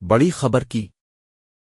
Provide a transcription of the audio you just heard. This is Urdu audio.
بڑی خبر کی۔